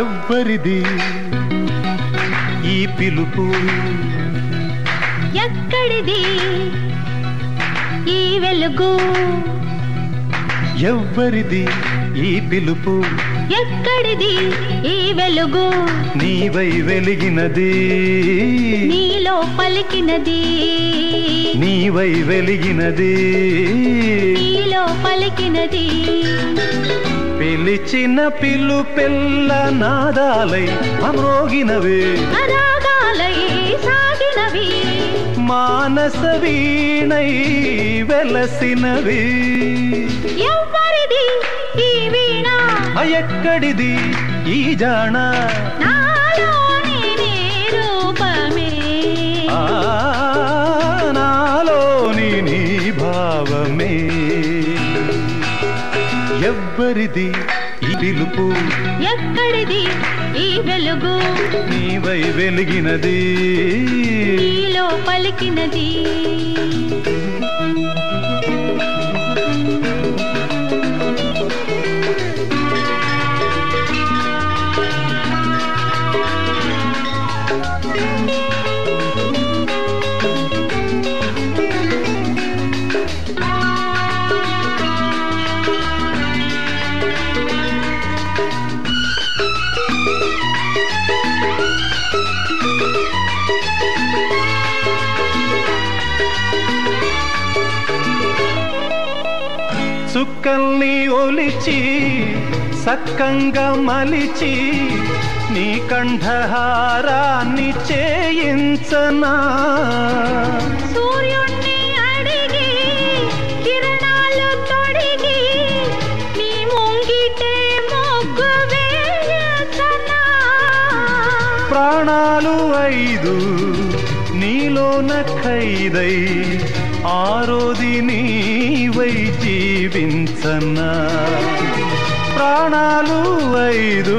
ఎవ్వరిది? ఈ పిలుపు ఎక్కడిది? ఈ వెలుగు ఎవ్వరిది? ఈ పిలుపు ఎక్కడిది? ఈ వెలుగు నీవై వెలిగినది. నీలో పలికినది. నీవై వెలిగినది. నీలో పలికినది. పిలిచిన పిలుపెల్ల నాదాలై అమ్రోగినవే. అరాగాలై సాగినవి. మానస వీణై వెలసినవి. ఎవ్వరిది ఈ వీణ? ఎక్కడిది ఈ జాణ? ఎవ్వరిది ఈ పిలుపు ఎక్కడిది ఈ వెలుగు? నీవై వెలిగినది. నీలో పలికినది. చుక్కల్ని ఒలిచి సక్కంగా మలిచి నీ కంఠహారాన్ని చేయించనా? సూర్యుణ్ణి అడిగి కిరణాలు తొడిగి నీ ముంగిటే మొగ్గు ప్రాణాలు ఐదు నీలోన ఖైదై ఆరోది నీవై జీవించనా. ప్రాణాలు ఐదు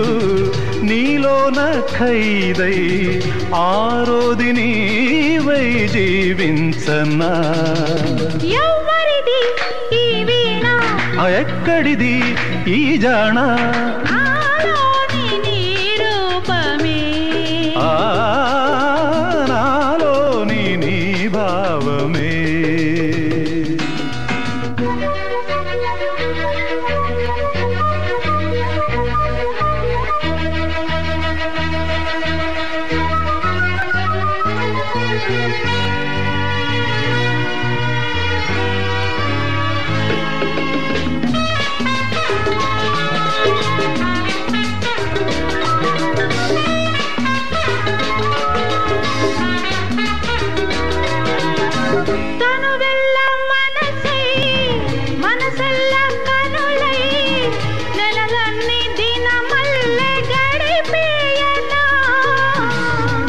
నీలోన ఖైదై ఆరోది నీవై జీవించనా. ఎక్కడిది ఈ జాణ? నాలోని నీ భావమే.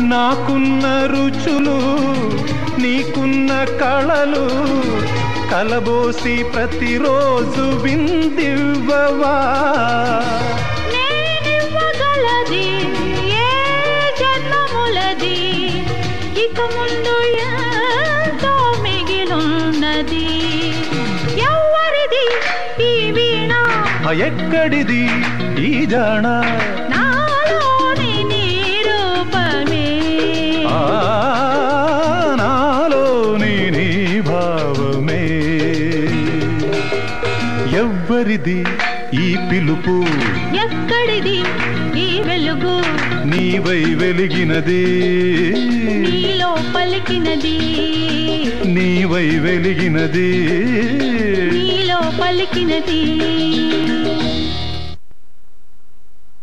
నాకున్న రుచులు నీకున్న కళలు కలబోసి ప్రతిరోజు విందివ్వవా? ఎక్కడిది? ఈ జాణ. నాలోని నీ భావమే. ఎవ్వరిది ఈ పిలుపు? ఎక్కడిది ఈ వెలుగు? నీవై వెలిగినది. నీలో పలికినది. నీవై వెలిగినది. నీలో పలికినది.